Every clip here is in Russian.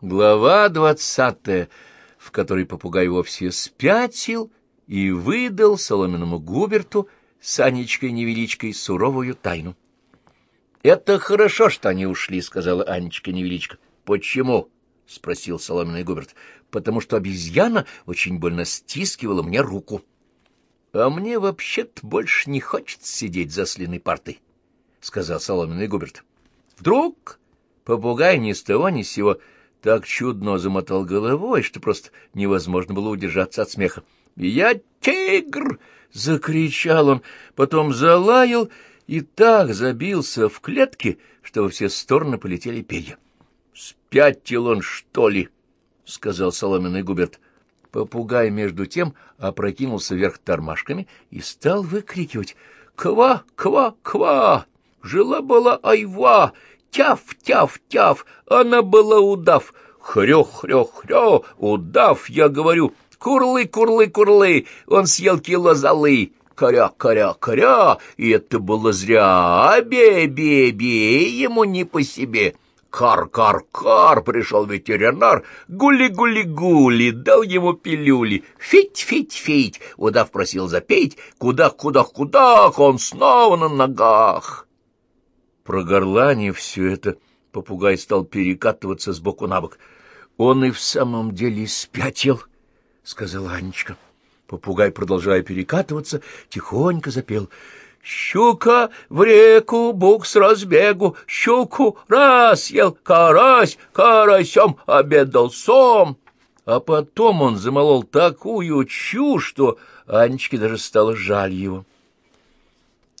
Глава двадцатая, в которой попугай вовсе спятил и выдал соломенному Губерту с Анечкой-невеличкой суровую тайну. — Это хорошо, что они ушли, — сказала Анечка-невеличка. — Почему? — спросил соломенный Губерт. — Потому что обезьяна очень больно стискивала мне руку. — А мне вообще-то больше не хочется сидеть за слиной партой, — сказал соломенный Губерт. Вдруг попугай ни с того ни с сего так чудно замотал головой, что просто невозможно было удержаться от смеха. «Я тигр!» — закричал он, потом залаял и так забился в клетке, что во все стороны полетели перья. «Спятил он, что ли?» — сказал соломенный Губерт. Попугай, между тем, опрокинулся вверх тормашками и стал выкрикивать «Ква! Ква! Ква! Жила-была айва! Тяв-тяв-тяв, она была удав. Хрё-хрё-хрё, удав, я говорю. Курлы-курлы-курлы, он съел кило золы. Коря-коря-коря, и это было зря. Бе-бе-бе, ему не по себе. Кар-кар-кар, пришел ветеринар, гули-гули-гули, дал ему пилюли. Фить-фить-фить, удав просил запеть, кудах-кудах-кудах, он снова на ногах. Прогорланив все это, попугай стал перекатываться с боку на бок. — Он и в самом деле спятил, — сказала Анечка. Попугай, продолжая перекатываться, тихонько запел. «Щука в реку, бук с разбегу, щуку раз ел, карась, карасем обедал сом». А потом он замолол такую чушь, что Анечке даже стало жаль его.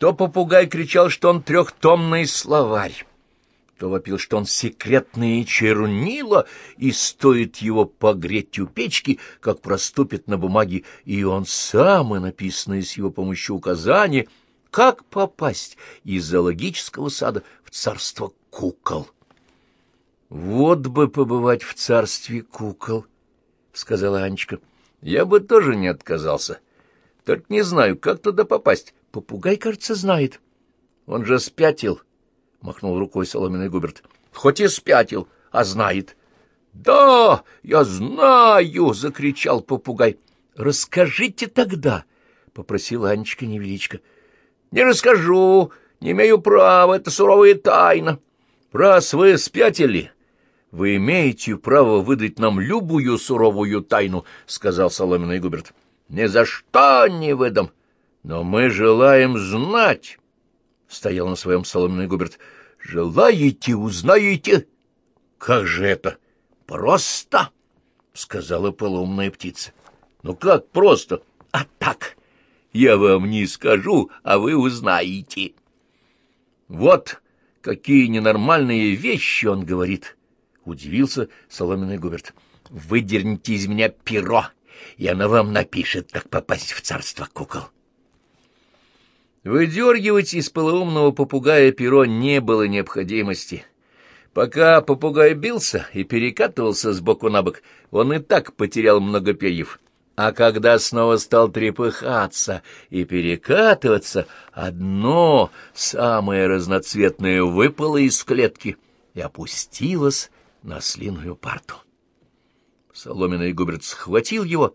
То попугай кричал, что он трехтомный словарь, то вопил, что он секретные чернила, и стоит его погреть у печки, как проступит на бумаге, и он сам, и написанное с его помощью указание, как попасть из зоологического сада в царство кукол. «Вот бы побывать в царстве кукол», — сказала Анечка. «Я бы тоже не отказался. Только не знаю, как туда попасть». Попугай, кажется, знает. Он же спятил, — махнул рукой соломенный Губерт. Хоть и спятил, а знает. Да, я знаю, — закричал попугай. Расскажите тогда, — попросила Анечка невеличко. Не расскажу, не имею права, это суровая тайна. Раз вы спятили, вы имеете право выдать нам любую суровую тайну, — сказал соломенный Губерт. Ни за что не выдам. Но мы желаем знать, — стоял на своем соломенный Губерт. — Желаете, узнаете? — Как же это? — Просто, — сказала полуумная птица. — Ну как просто? — А так, я вам не скажу, а вы узнаете. Вот какие ненормальные вещи он говорит, — удивился соломенный Губерт. — Выдерните из меня перо, и оно вам напишет, как попасть в царство кукол. — Выдергивать из полоумного попугая перо не было необходимости. Пока попугай бился и перекатывался с боку на бок, он и так потерял много перьев. А когда снова стал трепыхаться и перекатываться, одно, самое разноцветное, выпало из клетки и опустилось на слиную парту. Соломенный Губерт схватил его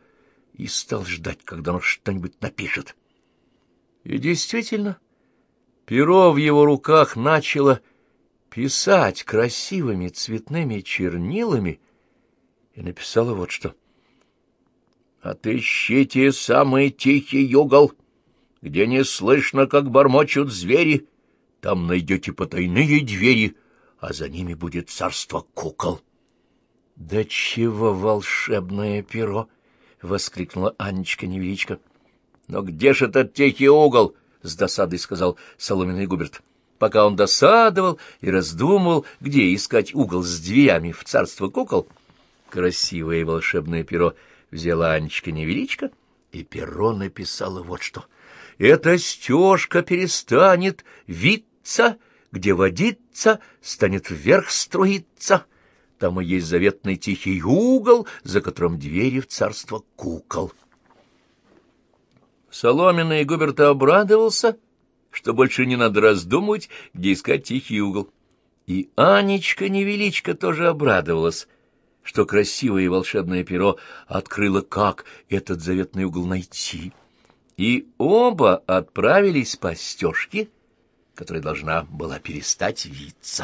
и стал ждать, когда он что-нибудь напишет. И действительно, перо в его руках начало писать красивыми цветными чернилами и написала вот что. «Отыщите самый тихий угол, где не слышно, как бормочут звери, там найдете потайные двери, а за ними будет царство кукол». «Да чего волшебное перо!» — воскликнула Анечка-невеличка. Но где же этот тихий угол? — с досадой сказал соломенный Губерт. Пока он досадовал и раздумывал, где искать угол с дверями в царство кукол, красивое и волшебное перо взяла Анечка-невеличка, и перо написала вот что. «Эта стежка перестанет виться, где водиться, станет вверх струиться. Там и есть заветный тихий угол, за которым двери в царство кукол». Соломенный Губерт обрадовался, что больше не надо раздумывать, где искать тихий угол. И Анечка-невеличка тоже обрадовалась, что красивое и волшебное перо открыло, как этот заветный угол найти. И оба отправились по стежке, которая должна была перестать виться.